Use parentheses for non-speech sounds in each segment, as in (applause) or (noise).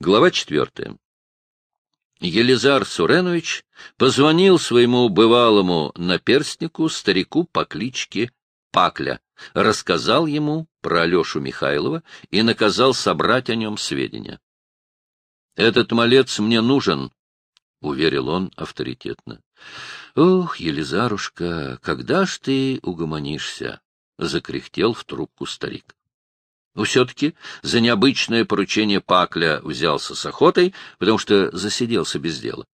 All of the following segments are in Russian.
Глава четвертая. Елизар Суренович позвонил своему бывалому наперстнику, старику по кличке Пакля, рассказал ему про Алешу Михайлова и наказал собрать о нем сведения. — Этот малец мне нужен, — уверил он авторитетно. — Ох, Елизарушка, когда ж ты угомонишься? — закряхтел в трубку старик. Но все-таки за необычное поручение Пакля взялся с охотой, потому что засиделся без дела.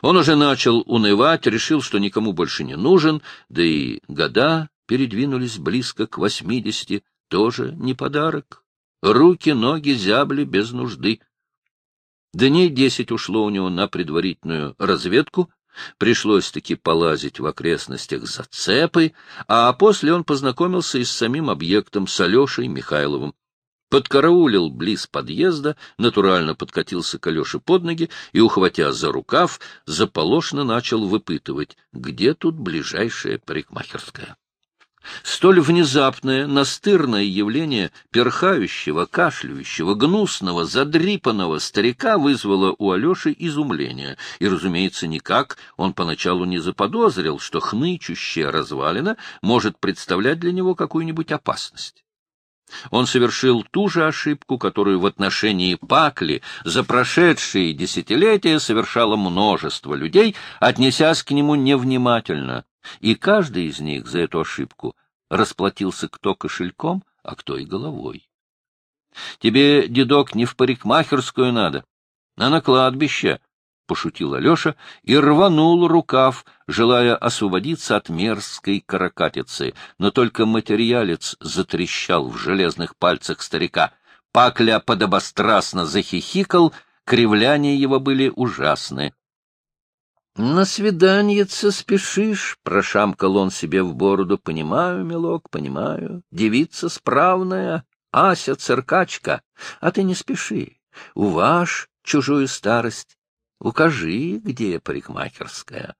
Он уже начал унывать, решил, что никому больше не нужен, да и года передвинулись близко к восьмидесяти, тоже не подарок. Руки, ноги зябли без нужды. Дней десять ушло у него на предварительную разведку, Пришлось-таки полазить в окрестностях зацепы, а после он познакомился и с самим объектом, с Алешей Михайловым подкараулил близ подъезда, натурально подкатился к Алёше под ноги и, ухватя за рукав, заполошно начал выпытывать, где тут ближайшая парикмахерская. Столь внезапное, настырное явление перхающего, кашляющего, гнусного, задрипанного старика вызвало у Алеши изумление, и, разумеется, никак он поначалу не заподозрил, что хнычущая развалина может представлять для него какую-нибудь опасность. Он совершил ту же ошибку, которую в отношении Пакли за прошедшие десятилетия совершало множество людей, отнесясь к нему невнимательно, и каждый из них за эту ошибку расплатился кто кошельком, а кто и головой. Тебе, дедок, не в парикмахерскую надо, а на кладбище, — пошутил Алеша и рванул рукав, желая освободиться от мерзкой каракатицы, но только материалец затрещал в железных пальцах старика. Пакля подобострастно захихикал, кривляния его были ужасны. — На свиданьице спешишь, — прошамкал он себе в бороду. — Понимаю, милок, понимаю. Девица справная, Ася циркачка. А ты не спеши. Уваж чужую старость Укажи, где парикмахерская.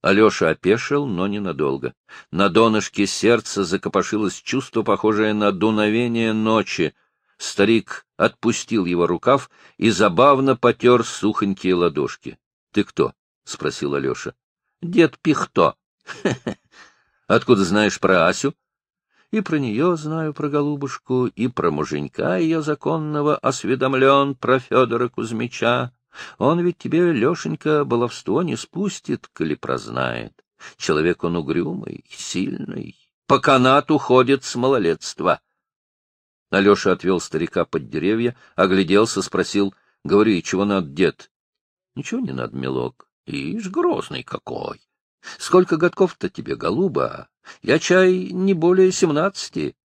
Алеша опешил, но ненадолго. На донышке сердца закопошилось чувство, похожее на дуновение ночи. Старик отпустил его рукав и забавно потер сухонькие ладошки. — Ты кто? — спросил Алеша. — Дед Пихто. (laughs) — Откуда знаешь про Асю? — И про нее знаю, про голубушку, и про муженька ее законного осведомлен, про Федора Кузьмича. Он ведь тебе, Лешенька, баловство не спустит, коли прознает. Человек он угрюмый, сильный, по канату ходит с малолетства. Алеша отвел старика под деревья, огляделся, спросил, — Говори, чего надо, дед? — Ничего не надо, милок. Ишь, грозный какой! Сколько годков-то тебе, голуба? Я чай не более семнадцати.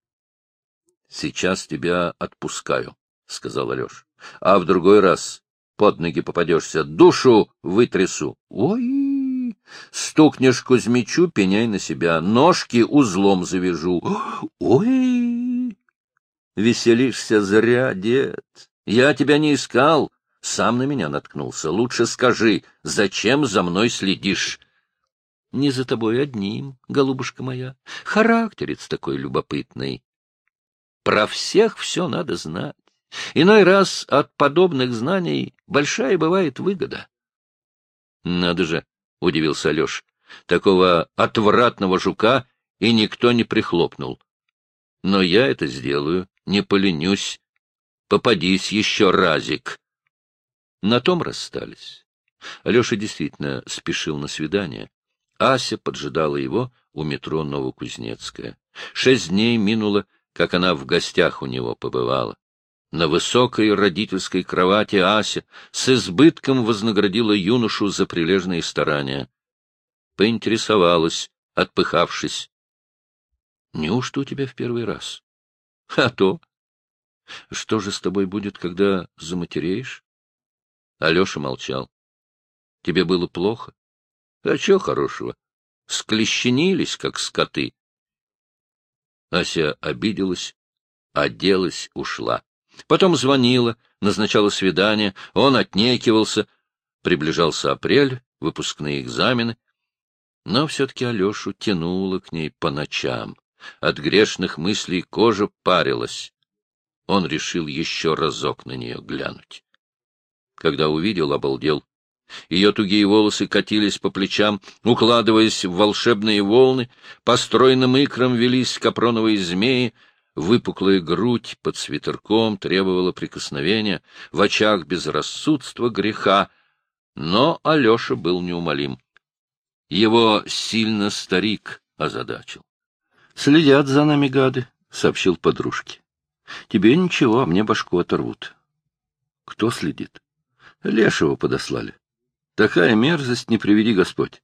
— Сейчас тебя отпускаю, — сказал Алеша. — А в другой раз под ноги попадешься, душу вытрясу. Ой! Стукнешь Кузьмичу, пеняй на себя, ножки узлом завяжу. Ой! Веселишься зря, дед. Я тебя не искал, сам на меня наткнулся. Лучше скажи, зачем за мной следишь? Не за тобой одним, голубушка моя. Характерец такой любопытный. Про всех все надо знать. Иной раз от подобных знаний большая бывает выгода. — Надо же, — удивился Алеш, — такого отвратного жука и никто не прихлопнул. Но я это сделаю, не поленюсь. Попадись еще разик. На том расстались. Алеша действительно спешил на свидание. Ася поджидала его у метро Новокузнецкая. Шесть дней минуло, как она в гостях у него побывала. На высокой родительской кровати Ася с избытком вознаградила юношу за прилежные старания. Поинтересовалась, отпыхавшись. — Неужто у тебя в первый раз? — А то. — Что же с тобой будет, когда заматереешь? Алеша молчал. — Тебе было плохо? — А чего хорошего? Склещенились, как скоты. Ася обиделась, оделась, ушла. Потом звонила, назначала свидание, он отнекивался. Приближался апрель, выпускные экзамены. Но все-таки Алешу тянуло к ней по ночам. От грешных мыслей кожа парилась. Он решил еще разок на нее глянуть. Когда увидел, обалдел. Ее тугие волосы катились по плечам, укладываясь в волшебные волны, по стройным икрам велись капроновые змеи, выпуклая грудь под свитерком требовала прикосновения, в очах безрассудства греха, но Алеша был неумолим. Его сильно старик озадачил. — Следят за нами гады, — сообщил подружке. — Тебе ничего, а мне башку оторвут. — Кто следит? — Лешего подослали. Такая мерзость не приведи Господь.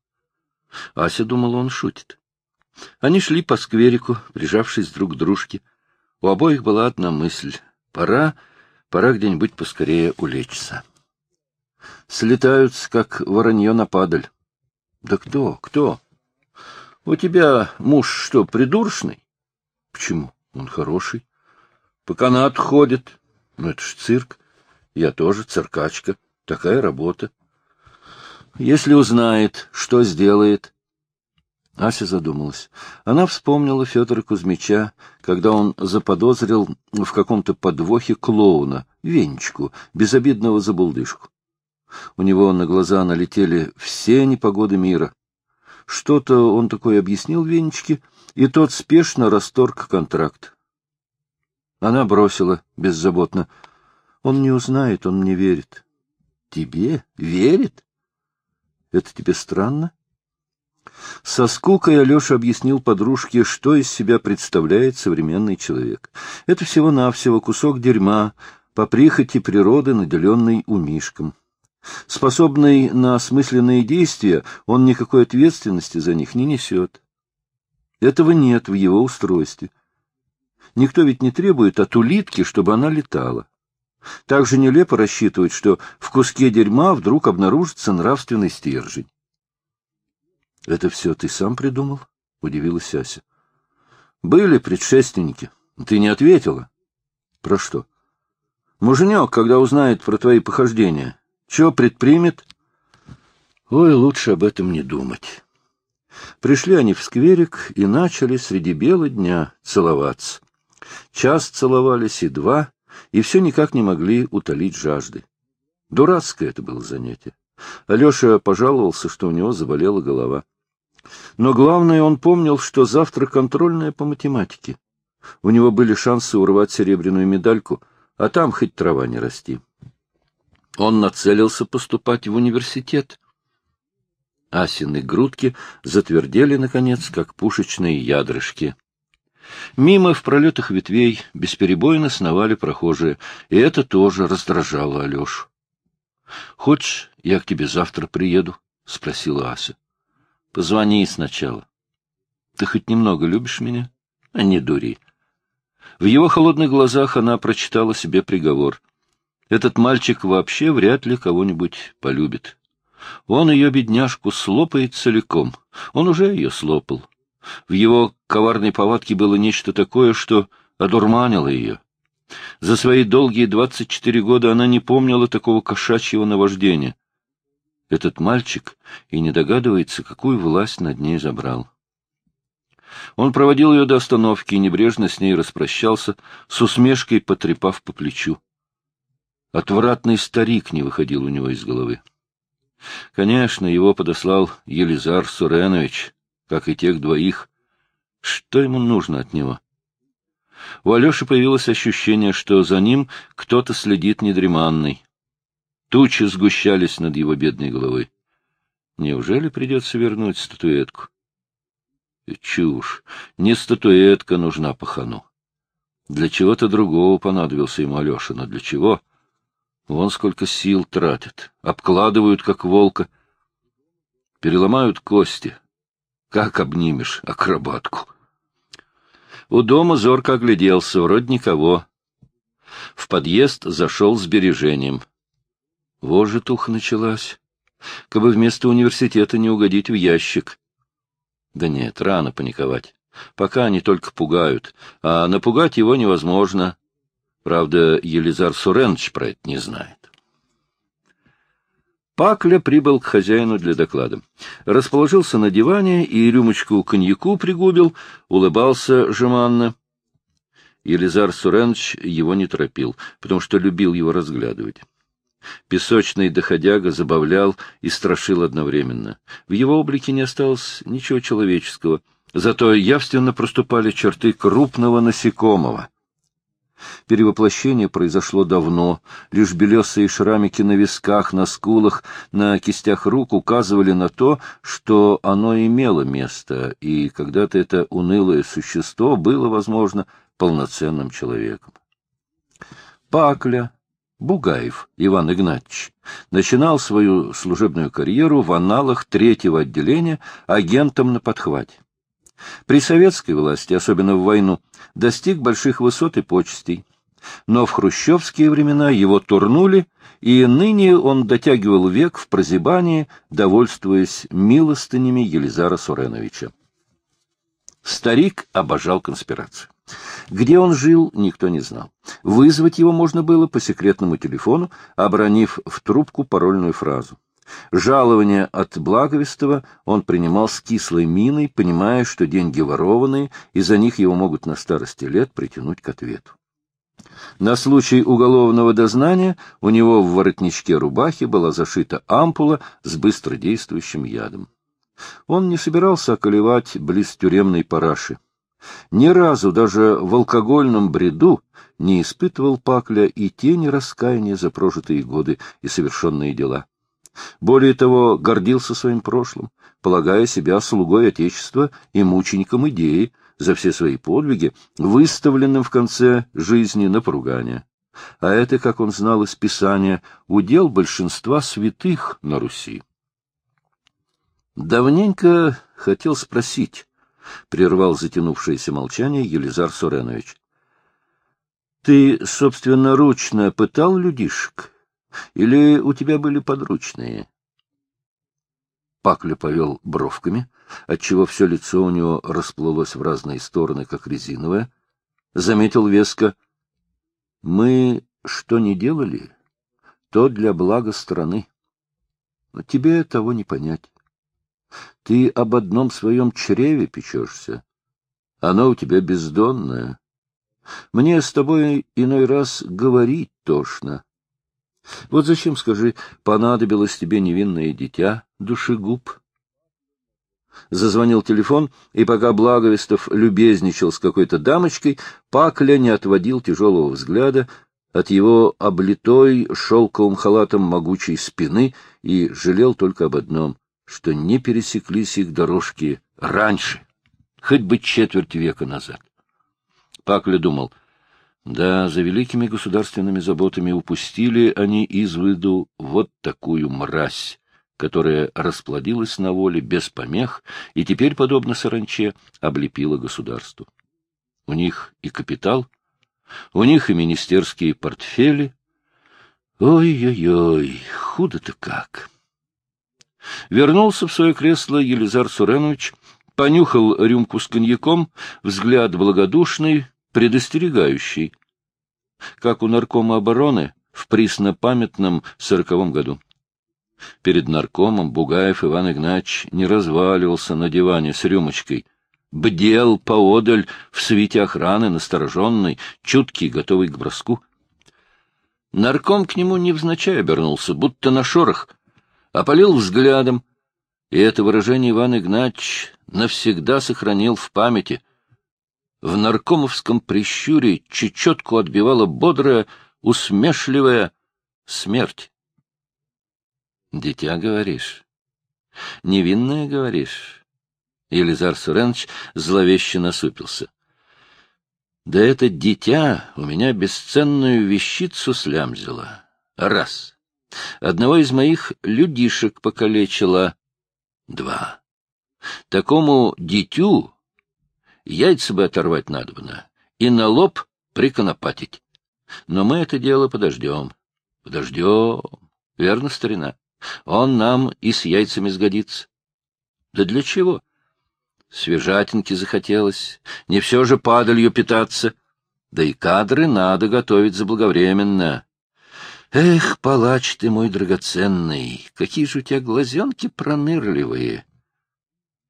Ася думала, он шутит. Они шли по скверику, прижавшись друг к дружке. У обоих была одна мысль — пора, пора где-нибудь поскорее улечься. Слетаются, как воронье на падаль. Да кто, кто? У тебя муж что, придуршный? Почему? Он хороший. По канату ходит. Ну, это ж цирк. Я тоже циркачка. Такая работа. Если узнает, что сделает? Ася задумалась. Она вспомнила Федора Кузьмича, когда он заподозрил в каком-то подвохе клоуна, Венечку, безобидного забулдышку. У него на глаза налетели все непогоды мира. Что-то он такое объяснил Венечке, и тот спешно расторг контракт. Она бросила беззаботно. Он не узнает, он мне верит. Тебе верит? Это тебе странно? Со скукой Алеша объяснил подружке, что из себя представляет современный человек. Это всего-навсего кусок дерьма, по прихоти природы, наделенный умишком. Способный на осмысленные действия, он никакой ответственности за них не несет. Этого нет в его устройстве. Никто ведь не требует от улитки, чтобы она летала. Так же нелепо рассчитывать, что в куске дерьма вдруг обнаружится нравственный стержень. — Это все ты сам придумал? — удивилась Ася. — Были предшественники. Ты не ответила. — Про что? — Муженек, когда узнает про твои похождения, что предпримет? Ой, лучше об этом не думать. Пришли они в скверик и начали среди бела дня целоваться. Час целовались и два, и все никак не могли утолить жажды. Дурацкое это было занятие. Алеша пожаловался, что у него заболела голова. Но главное, он помнил, что завтра контрольная по математике. У него были шансы урвать серебряную медальку, а там хоть трава не расти. Он нацелился поступать в университет. Асины грудки затвердели, наконец, как пушечные ядрышки. Мимо в пролетах ветвей бесперебойно сновали прохожие, и это тоже раздражало Алешу. — Хочешь, я к тебе завтра приеду? — спросила Ася. — Позвони сначала. — Ты хоть немного любишь меня? А не дури. В его холодных глазах она прочитала себе приговор — этот мальчик вообще вряд ли кого-нибудь полюбит. Он ее, бедняжку, слопает целиком. Он уже ее слопал. В его коварной повадке было нечто такое, что одурманило ее. За свои долгие двадцать четыре года она не помнила такого кошачьего наваждения. Этот мальчик и не догадывается, какую власть над ней забрал. Он проводил ее до остановки и небрежно с ней распрощался, с усмешкой потрепав по плечу. Отвратный старик не выходил у него из головы. Конечно, его подослал Елизар Суренович, как и тех двоих. Что ему нужно от него? У Алеши появилось ощущение, что за ним кто-то следит недреманный. Тучи сгущались над его бедной головой. Неужели придется вернуть статуэтку? Чушь. Не статуэтка нужна пахану. Для чего-то другого понадобился ему Алеша, но для чего? — Вон сколько сил тратят, обкладывают, как волка, переломают кости. Как обнимешь акробатку? У дома зорко огляделся, вроде никого. В подъезд зашел с бережением. Вот же туха началась. Кабы вместо университета не угодить в ящик. Да нет, рано паниковать. Пока они только пугают, а напугать его невозможно. Правда, Елизар Суренович про это не знает. Пакля прибыл к хозяину для доклада. Расположился на диване и рюмочку коньяку пригубил, улыбался жеманно. Елизар Суренович его не торопил, потому что любил его разглядывать. Песочный доходяга забавлял и страшил одновременно. В его облике не осталось ничего человеческого, зато явственно проступали черты крупного насекомого. Перевоплощение произошло давно, лишь белесые шрамики на висках, на скулах, на кистях рук указывали на то, что оно имело место, и когда-то это унылое существо было, возможно, полноценным человеком. Пакля, Бугаев Иван Игнатьевич начинал свою служебную карьеру в аналах третьего отделения агентом на подхвате. При советской власти, особенно в войну, достиг больших высот и почестей. Но в хрущевские времена его турнули, и ныне он дотягивал век в прозябании, довольствуясь милостынями Елизара Суреновича. Старик обожал конспирацию. Где он жил, никто не знал. Вызвать его можно было по секретному телефону, обронив в трубку парольную фразу. Жалование от Благовестова он принимал с кислой миной, понимая, что деньги ворованные, и за них его могут на старости лет притянуть к ответу. На случай уголовного дознания у него в воротничке рубахи была зашита ампула с быстродействующим ядом. Он не собирался околевать близ тюремной параши. Ни разу даже в алкогольном бреду не испытывал Пакля и тени раскаяния за прожитые годы и совершенные дела. Более того, гордился своим прошлым, полагая себя слугой Отечества и мучеником идеи за все свои подвиги, выставленным в конце жизни на поругание. А это, как он знал из Писания, удел большинства святых на Руси. Давненько хотел спросить, — прервал затянувшееся молчание Елизар Суренович. — Ты собственноручно пытал людишек? Или у тебя были подручные? Пакля повел бровками, отчего все лицо у него расплылось в разные стороны, как резиновое. Заметил веско. — Мы что не делали, то для блага страны. Но тебе того не понять. Ты об одном своем чреве печешься. Оно у тебя бездонное. Мне с тобой иной раз говорить тошно. Вот зачем, скажи, понадобилось тебе невинное дитя, душегуб? Зазвонил телефон, и пока Благовестов любезничал с какой-то дамочкой, Пакля не отводил тяжелого взгляда от его облитой шелковым халатом могучей спины и жалел только об одном что не пересеклись их дорожки раньше, хоть бы четверть века назад. Пакля думал, да, за великими государственными заботами упустили они из виду вот такую мразь, которая расплодилась на воле без помех и теперь, подобно саранче, облепила государство. У них и капитал, у них и министерские портфели. Ой-ой-ой, худо-то как! Вернулся в свое кресло Елизар Суренович, понюхал рюмку с коньяком, взгляд благодушный, предостерегающий, как у наркома обороны в приснопамятном сороковом году. Перед наркомом Бугаев Иван Игнатьевич не разваливался на диване с рюмочкой, бдел поодаль в свете охраны, настороженный, чуткий, готовый к броску. Нарком к нему невзначай обернулся, будто на шорох — опалил взглядом, и это выражение Иван Игнатьевич навсегда сохранил в памяти. В наркомовском прищуре чечетку отбивала бодрая, усмешливая смерть. «Дитя, говоришь? Невинное, говоришь?» Елизар Суренович зловеще насупился. «Да это дитя у меня бесценную вещицу слямзило. Раз. Одного из моих людишек покалечила. Два. Такому дитю яйца бы оторвать надобно и на лоб приконопатить. Но мы это дело подождем. Подождем. Верно, старина? Он нам и с яйцами сгодится. Да для чего? Свежатинки захотелось. Не все же падалью питаться. Да и кадры надо готовить заблаговременно. Эх, палач ты мой драгоценный, какие же у тебя глазенки пронырливые!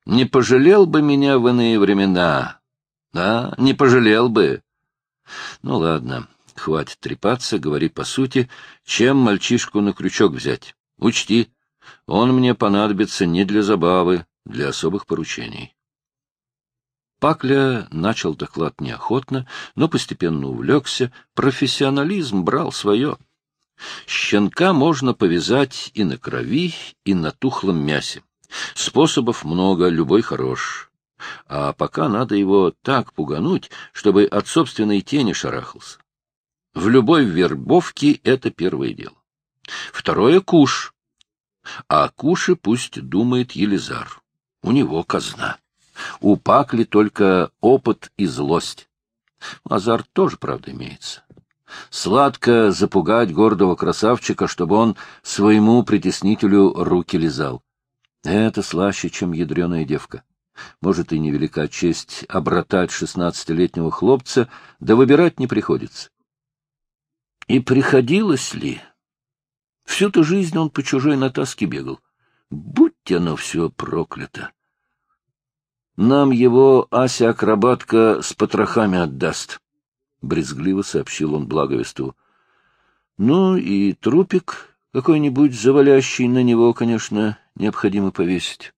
Не пожалел бы меня в иные времена, да, не пожалел бы. Ну, ладно, Хватит трепаться, говори по сути, чем мальчишку на крючок взять. Учти, он мне понадобится не для забавы, для особых поручений. Пакля начал доклад неохотно, но постепенно увлекся. Профессионализм брал свое. Щенка можно повязать и на крови, и на тухлом мясе. Способов много, любой хорош. А пока надо его так пугануть, чтобы от собственной тени шарахался. В любой вербовке это первое дело. Второе — куш. А куши пусть думает Елизар. У него казна. У Пакли только опыт и злость. Азарт тоже, правда, имеется. Сладко запугать гордого красавчика, чтобы он своему притеснителю руки лизал. Это слаще, чем ядреная девка. Может, и невелика честь обратать шестнадцатилетнего хлопца, да выбирать не приходится. И приходилось ли? Всю-то жизнь он по чужой натаске бегал. Будь оно все проклято! Нам его Ася-акробатка с потрохами отдаст, — брезгливо сообщил он благовесту. Ну и трупик какой-нибудь завалящий на него, конечно, необходимо повесить.